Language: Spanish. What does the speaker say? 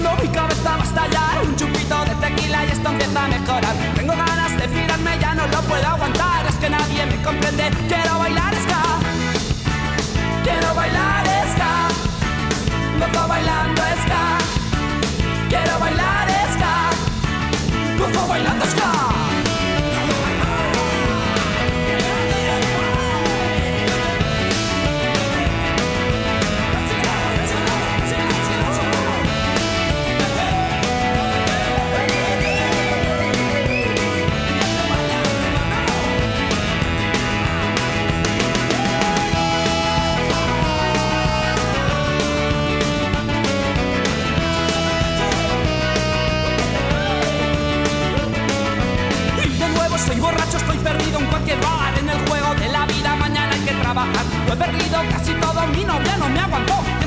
mi cabeza va a estallar. Un chupito de tequila y esto empieza a mejorar. Tengo ganas de girarme, ya no lo puedo aguantar. Es que nadie me comprende. Quiero bailar ska. Quiero bailar ska. Gozo bailando ska. Quiero bailar ska. Bailando ska. Estoy borracho, estoy perdido en cualquier bar En el juego de la vida mañana hay que trabajar. Lo he perdido casi todo, mi novia no me aguantó